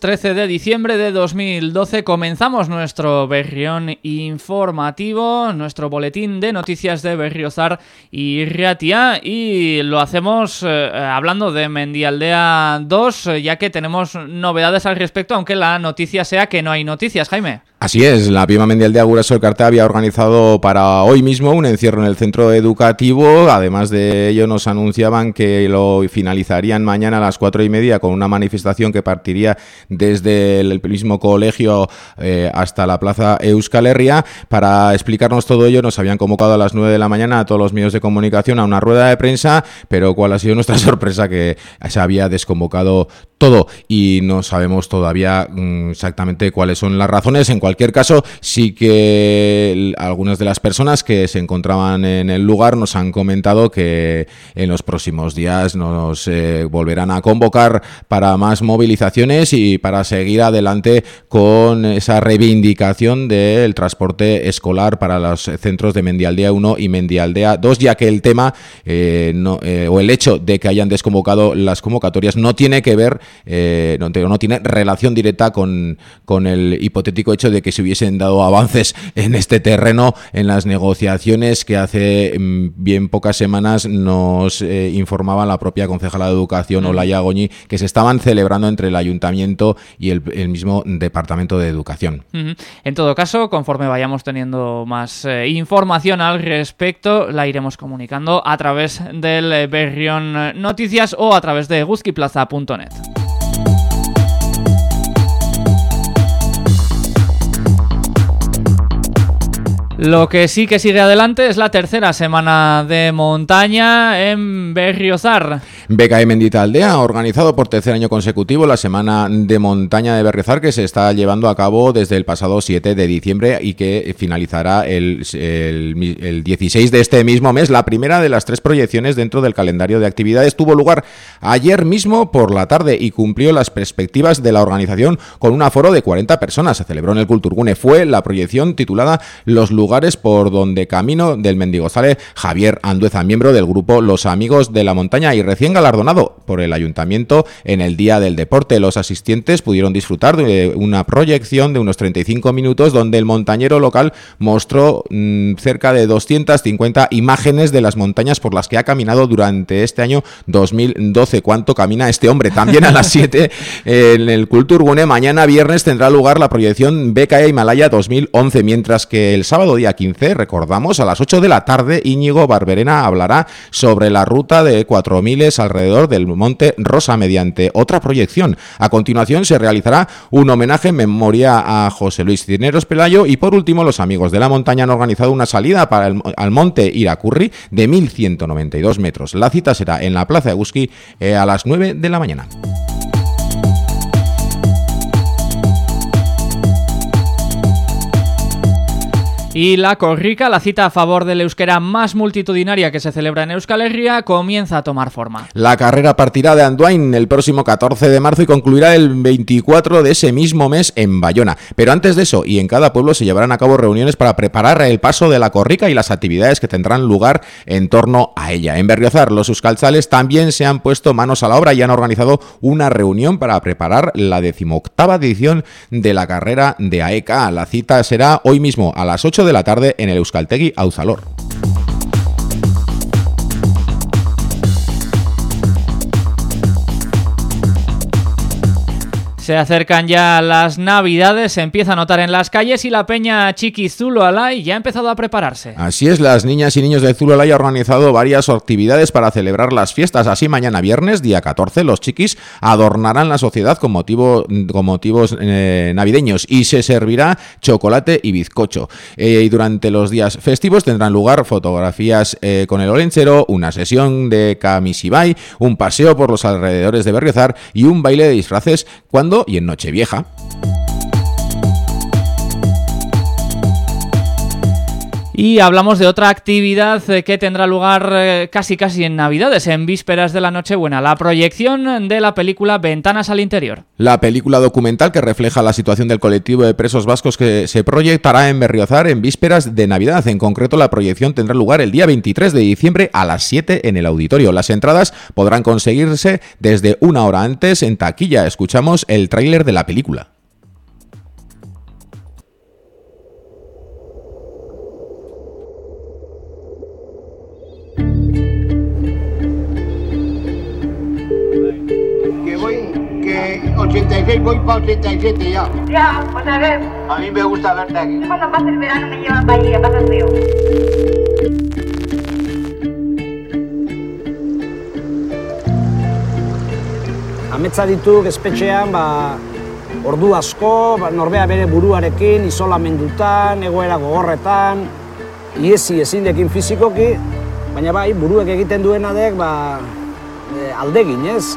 S1: 13 de diciembre de 2012 comenzamos nuestro Berrión informativo, nuestro boletín de noticias de Berriozar y Riatia y lo hacemos eh, hablando de Mendialdea 2 eh, ya que tenemos novedades al respecto aunque la noticia sea que no hay noticias, Jaime.
S9: Así es, la Pima Mendial de Agurasol Carta había organizado para hoy mismo un encierro en el centro educativo. Además de ello, nos anunciaban que lo finalizarían mañana a las cuatro y media con una manifestación que partiría desde el mismo colegio eh, hasta la plaza Euskal Herria. Para explicarnos todo ello, nos habían convocado a las nueve de la mañana a todos los medios de comunicación a una rueda de prensa, pero cuál ha sido nuestra sorpresa que se había desconvocado todo y no sabemos todavía mm, exactamente cuáles son las razones. En cualquier caso, sí que algunas de las personas que se encontraban en el lugar nos han comentado que en los próximos días nos eh, volverán a convocar para más movilizaciones y para seguir adelante con esa reivindicación del transporte escolar para los centros de Mendialdea 1 y Mendialdea 2, ya que el tema eh, no, eh, o el hecho de que hayan desconvocado las convocatorias no tiene que ver eh, no, no tiene relación directa con, con el hipotético hecho de que se hubiesen dado avances en este terreno en las negociaciones que hace mm, bien pocas semanas nos eh, informaba la propia concejala de Educación, Olaya Goñi, que se estaban celebrando entre el ayuntamiento y el, el mismo Departamento de Educación.
S1: En todo caso, conforme vayamos teniendo más eh, información al respecto, la iremos comunicando a través del eh, Berrión Noticias o a través de guzkiplaza.net. Lo que sí que sigue adelante es la tercera semana de montaña en Berriozar.
S9: BKM Mendita Aldea ha organizado por tercer año consecutivo la Semana de Montaña de Berriozar que se está llevando a cabo desde el pasado 7 de diciembre y que finalizará el, el el 16 de este mismo mes. La primera de las tres proyecciones dentro del calendario de actividades tuvo lugar ayer mismo por la tarde y cumplió las perspectivas de la organización con un aforo de 40 personas. Se celebró en el Culturgune. Fue la proyección titulada Los lugares por donde camino del Mendigozale Javier Andueza, miembro del grupo Los Amigos de la Montaña y recién galardonado por el ayuntamiento en el Día del Deporte. Los asistentes pudieron disfrutar de una proyección de unos 35 minutos donde el montañero local mostró mm, cerca de 250 imágenes de las montañas por las que ha caminado durante este año 2012. ¿Cuánto camina este hombre? También a las 7 en el Kulturgune mañana viernes tendrá lugar la proyección BKE Himalaya 2011, mientras que el sábado día 15, recordamos, a las 8 de la tarde Íñigo Barberena hablará sobre la ruta de 4000 alrededor del Monte Rosa mediante otra proyección. A continuación se realizará un homenaje en memoria a José Luis Cineros Pelayo y por último los amigos de la montaña han organizado una salida para el, al Monte Iracurri de 1192 metros. La cita será en la Plaza de Guski eh, a las 9 de la mañana.
S1: Y la Corrica, la cita a favor del euskera más multitudinaria que se celebra en Euskal Herria, comienza a tomar forma.
S9: La carrera partirá de Anduain el próximo 14 de marzo y concluirá el 24 de ese mismo mes en Bayona. Pero antes de eso, y en cada pueblo se llevarán a cabo reuniones para preparar el paso de la corrica y las actividades que tendrán lugar en torno a ella. En Berriozar, los euskaltzales también se han puesto manos a la obra y han organizado una reunión para preparar la decimoctava edición de la carrera de AECA. La cita será hoy mismo a las 8 de la tarde en el Euskaltegui Auzalor.
S1: Se acercan ya las navidades, se empieza a notar en las calles y la peña Chiqui Zulo Alay ya ha empezado a prepararse.
S9: Así es, las niñas y niños de Zulolay han organizado varias actividades para celebrar las fiestas. Así, mañana viernes, día 14, los chiquis adornarán la sociedad con motivos eh, navideños y se servirá chocolate y bizcocho. Eh, y durante los días festivos tendrán lugar fotografías eh, con el olenchero, una sesión de camisibay, un paseo por los alrededores de Berriozar y un baile de disfraces cuando y en Nochevieja.
S1: Y hablamos de otra actividad eh, que tendrá lugar eh, casi casi en Navidades, en vísperas de la Nochebuena, la proyección de la película Ventanas al Interior.
S9: La película documental que refleja la situación del colectivo de presos vascos que se proyectará en Berriozar en vísperas de Navidad. En concreto, la proyección tendrá lugar el día 23 de diciembre a las 7 en el auditorio. Las entradas podrán conseguirse desde una hora antes en taquilla. Escuchamos el tráiler de la película.
S2: 86 voy para 87 ya.
S3: Ya, pues a ver.
S2: A mí me gusta verte aquí.
S3: Cuando pase el verano me llevan para allí, a pasar frío.
S4: Ametsa dituk espetxean, ba, ordu asko, ba, norbea bere buruarekin, isolamendutan, egoera gogorretan, iesi ezindekin fizikoki, baina bai, buruek egiten duena dek, ba, e, aldegin, ez?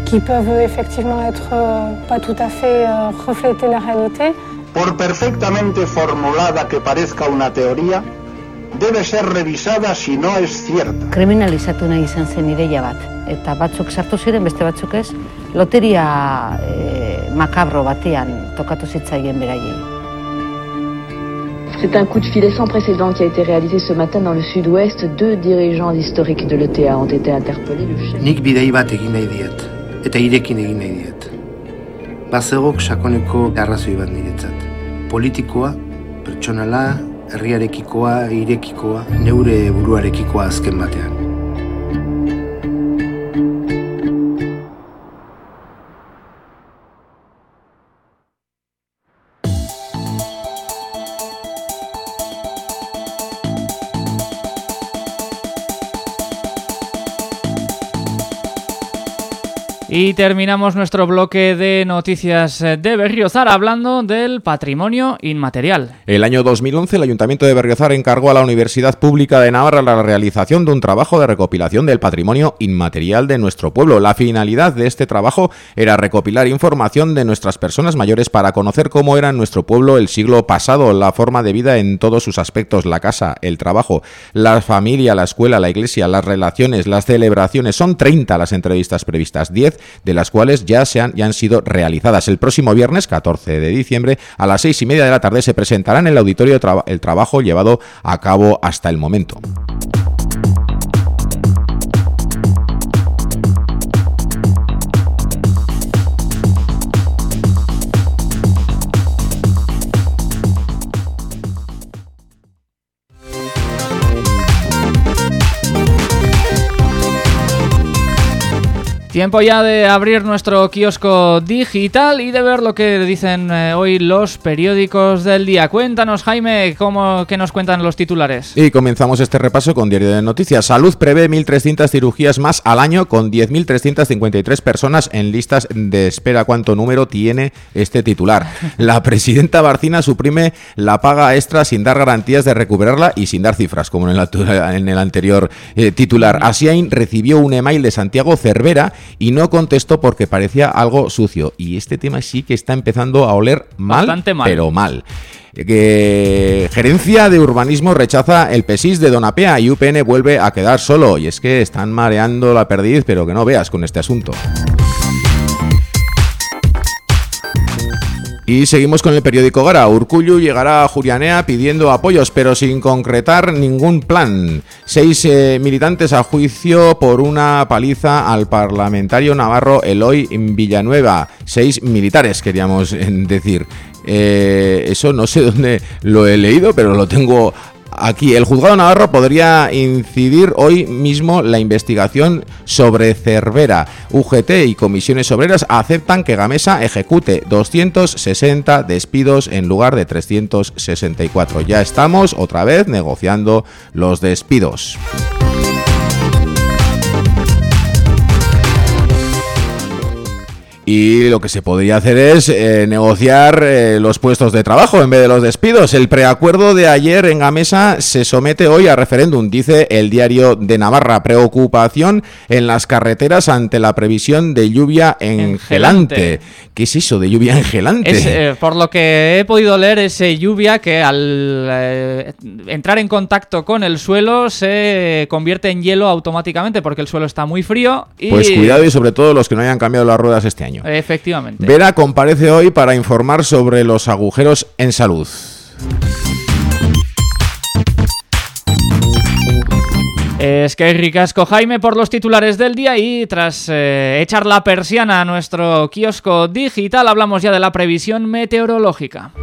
S5: qui peuvent effectivement être euh, pas tout à fait euh, refléter la réalité.
S2: Por perfectamente formulada que parezca una teoría, debe ser revisada si no es cierta.
S11: kriminalizatu nahi izan zen ideia bat. Eta batzuk sartu ziren, beste batzuk ez, loteria eh, makabro batean tokatu zitzaien beraiei.
S7: C'est un coup de filet sans précédent qui a été réalisé ce matin dans le sud-ouest. Deux dirigeants historiques de l'ETA ont été interpellés. Le chef...
S8: Nik bidei bat egin nahi diet, eta irekin egin nahi diet. Bazegok sakoneko arrazoi bat niretzat. Politikoa, pertsonala, herriarekikoa, irekikoa, neure buruarekikoa azken batean.
S1: Y terminamos nuestro bloque de noticias eh, de Berriozar hablando del patrimonio inmaterial.
S9: El año 2011 el Ayuntamiento de Berriozar encargó a la Universidad Pública de Navarra la realización de un trabajo de recopilación del patrimonio inmaterial de nuestro pueblo. La finalidad de este trabajo era recopilar información de nuestras personas mayores para conocer cómo era nuestro pueblo el siglo pasado, la forma de vida en todos sus aspectos, la casa, el trabajo, la familia, la escuela, la iglesia, las relaciones, las celebraciones. Son 30 las entrevistas previstas, 10 de las cuales ya, se han, ya han sido realizadas. El próximo viernes, 14 de diciembre, a las seis y media de la tarde, se presentará en el auditorio el trabajo llevado a cabo hasta el momento.
S1: Tiempo ya de abrir nuestro kiosco digital y de ver lo que dicen eh, hoy los periódicos del día. Cuéntanos, Jaime, cómo que nos cuentan los titulares.
S9: Y comenzamos este repaso con Diario de Noticias. Salud prevé 1.300 cirugías más al año con 10.353 personas en listas de espera. ¿Cuánto número tiene este titular? La presidenta Barcina suprime la paga extra sin dar garantías de recuperarla y sin dar cifras, como en el, en el anterior eh, titular. Asiain recibió un email de Santiago Cervera y no contestó porque parecía algo sucio. Y este tema sí que está empezando a oler mal,
S1: Bastante mal.
S9: pero mal. Que Gerencia de Urbanismo rechaza el PESIS de Donapea y UPN vuelve a quedar solo. Y es que están mareando la perdiz, pero que no veas con este asunto. Y seguimos con el periódico Gara. Urcullu llegará a Jurianea pidiendo apoyos, pero sin concretar ningún plan. Seis eh, militantes a juicio por una paliza al parlamentario navarro Eloy Villanueva. Seis militares, queríamos eh, decir. Eh, eso no sé dónde lo he leído, pero lo tengo Aquí, el juzgado navarro podría incidir hoy mismo la investigación sobre Cervera. UGT y comisiones obreras aceptan que Gamesa ejecute 260 despidos en lugar de 364. Ya estamos otra vez negociando los despidos. Y lo que se podría hacer es eh, negociar eh, los puestos de trabajo en vez de los despidos. El preacuerdo de ayer en Gamesa se somete hoy a referéndum, dice el diario de Navarra. Preocupación en las carreteras ante la previsión de lluvia engelante.
S1: Engelante.
S9: ¿Qué es eso de lluvia engelante?
S1: Es, eh, por lo que he podido leer, es lluvia que al eh, entrar en contacto con el suelo se convierte en hielo automáticamente porque el suelo está muy frío. Y...
S9: Pues cuidado y sobre todo los que no hayan cambiado las ruedas este año.
S1: Efectivamente.
S9: Vera comparece hoy para informar sobre los agujeros en salud.
S1: Es que ricasco Jaime por los titulares del día y tras eh, echar la persiana a nuestro kiosco digital hablamos ya de la previsión meteorológica.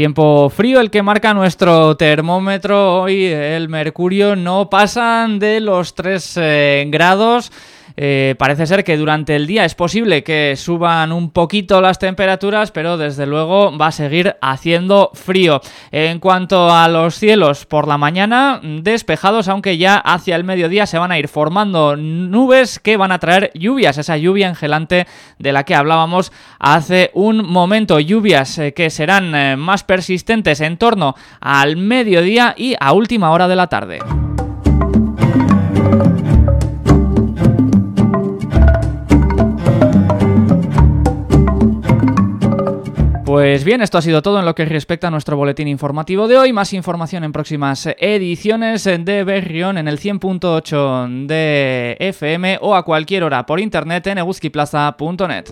S1: Tiempo frío el que marca nuestro termómetro hoy, el mercurio no pasan de los 3 eh, grados. Eh, parece ser que durante el día es posible que suban un poquito las temperaturas, pero desde luego va a seguir haciendo frío. En cuanto a los cielos, por la mañana despejados, aunque ya hacia el mediodía se van a ir formando nubes que van a traer lluvias, esa lluvia engelante de la que hablábamos hace un momento. Lluvias eh, que serán eh, más persistentes en torno al mediodía y a última hora de la tarde. Pues bien, esto ha sido todo en lo que respecta a nuestro boletín informativo de hoy. Más información en próximas ediciones de Berrión en el 100.8 de FM o a cualquier hora por internet en eguzquiplaza.net.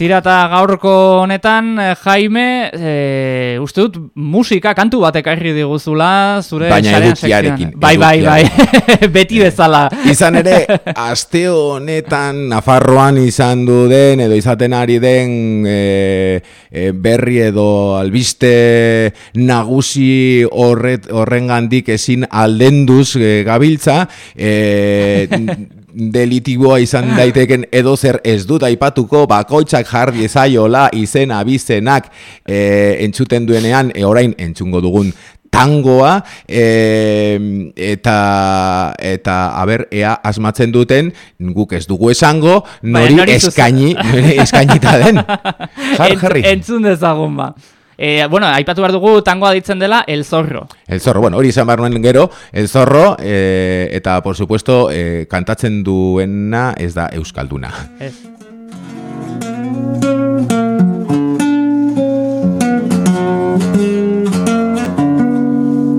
S1: Tirata gaurko honetan, eh, Jaime, e, uste dut musika kantu bat ekarri diguzula zure
S9: Baina edukiarekin.
S1: Bai, bai, bai, beti bezala.
S9: Izan ere, aste honetan Nafarroan izan du den edo izaten ari den e, e, berri edo albiste nagusi horret, horrengandik ezin aldenduz e, gabiltza, e, delitiboa izan daiteken edo zer ez dut aipatuko bakoitzak jarri ezaiola izen abizenak e, entzuten duenean e, orain entzungo dugun tangoa e, eta eta aber ea asmatzen duten guk ez dugu esango nori,
S1: nori
S9: eskaini eskainita den. Jar, jarri.
S1: Entzun dezagun ba. E, bueno, aipatu behar dugu tangoa ditzen dela El Zorro.
S9: El zorro, bueno, hori izan behar nuen gero, el zorro, e, eta por supuesto, e, kantatzen duena ez da euskalduna.
S1: Ez.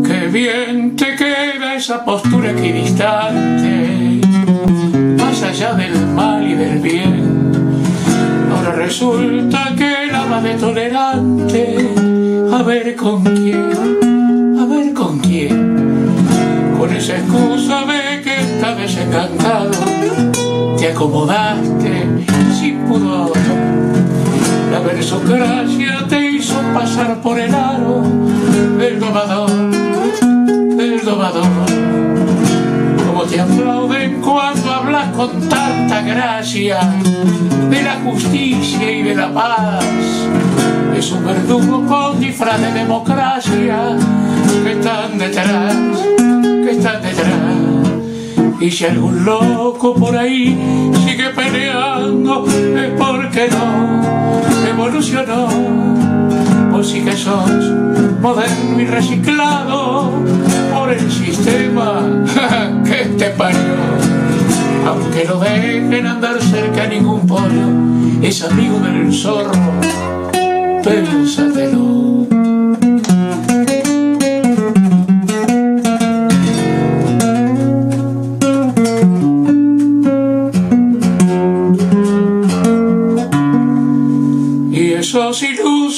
S12: Qué bien te queda esa postura equidistante, más allá del mal y del bien. Ahora resulta que de tolerante, a ver con quién, a ver con quién. Con esa excusa de que está desencantado, te acomodaste sin pudor. La versocracia te hizo pasar por el aro del domador, del domador. Te aplauden cuando hablas con tanta gracia de la justicia y de la paz. Es un verdugo con disfraz de democracia que están detrás, que están detrás. Y si algún loco por ahí sigue peleando, es porque no evolucionó. Vos sí que sos moderno y reciclado por el sistema que te parió. Aunque lo dejen andar cerca ningún pollo, es amigo del zorro, pénsatelo.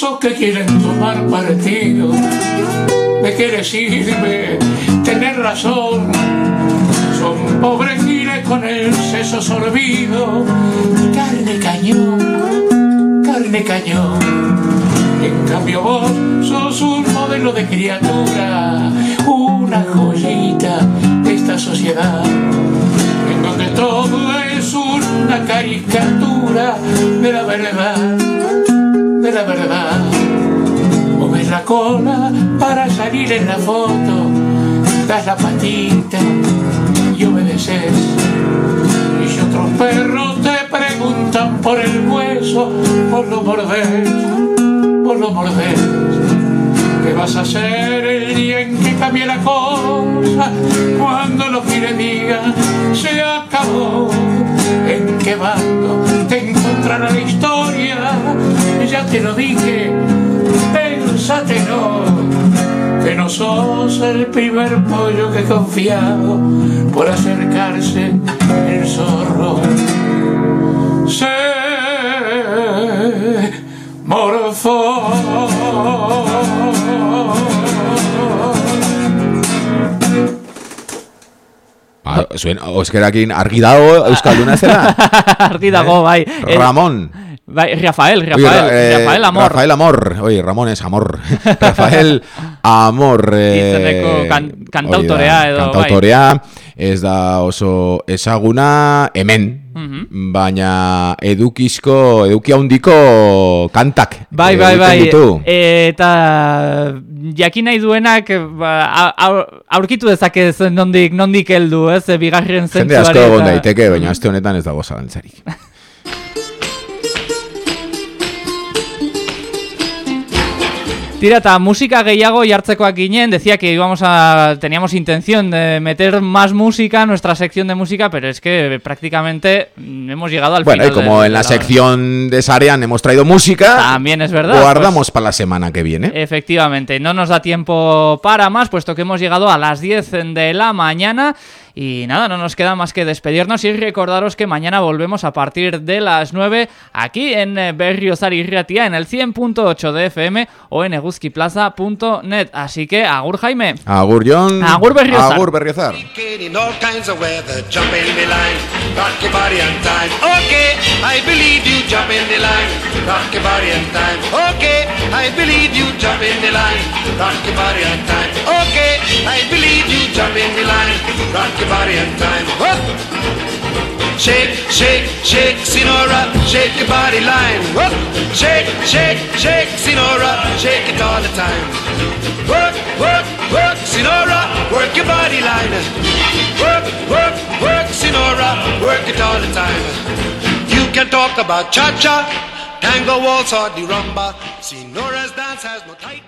S12: Ilusos que quieren tomar partido, ¿de qué les sirve tener razón? Son pobres giles con el seso sorbido, carne cañón, carne cañón. En cambio vos sos un modelo de criatura, una joyita de esta sociedad, en donde todo es una caricatura de la verdad, de la verdad. Moves la cola para salir en la foto, das la patita y obedeces. Y si otros perros te preguntan por el hueso, vos lo mordés, vos lo mordés. ¿Qué vas a hacer el día en que cambie la cosa? Cuando los le digan se acabó. ¿En qué bando te encontrará la historia? Ya te lo dije, pensátelo. Que que no sos el primer pollo que he confiado por acercarse el zorro. Se morfó.
S9: Ba, zuen, euskerakin argi dago Euskalduna zela?
S1: Argi dago, bai. Eh,
S9: Ramon.
S1: Bai, Rafael,
S9: Oye,
S1: Rafael,
S9: eh,
S1: Rafael Amor.
S9: Rafael Amor. Oye, Ramón es Amor. Rafael Amor. Eh,
S1: Izeneko kan- kantautorea edo, bai.
S9: Kantautorea, ez da oso ezaguna hemen.
S1: Mhm.
S9: Baina edukizko, eduki handiko kantak.
S1: Bai,
S9: eh,
S1: bai, bai.
S9: ditu.
S1: Eta jakin nahi duenak ba, au- au- aurkitu dezake ez nondik nondik heldu, ez? Bigarren
S9: Jende
S1: zentzuari.
S9: asko egon daiteke, baina aste honetan ez dago zalantzarik.
S1: Tira, eta musika gehiago jartzekoak ginen, decía que íbamos a, teníamos intención de meter más música, nuestra sección de música, pero es que prácticamente hemos llegado al
S9: Bueno, y
S1: final. de-
S9: como
S1: de
S9: en la sección de Sarean hemos traído música,
S1: También es verdad.
S9: guardamos para la semana que viene.
S1: Efectivamente, no nos da tiempo para más, puesto que hemos llegado a las 10 de la mañana. Y nada, no nos queda más que despedirnos y recordaros que mañana volvemos a partir de las 9 aquí en eh, Berriozar y Riatia en el 100.8 de FM o en eguzquiplaza.net. Así que, Agur Jaime.
S9: Agur Jon.
S1: Agur Berriozar.
S9: Agur Berriozar.
S13: in all kinds of weather. Jump in the line, rock your body in time. Shake, shake, shake, Sinora, shake your body line. Work, Shake, shake, shake, Sinora, shake it all the time. Work, work, work, Sinora, work your body line. Work, work, work, Sinora, work it all the time. You can talk about cha-cha, tango waltz or the rumba. Sinora's dance has no title.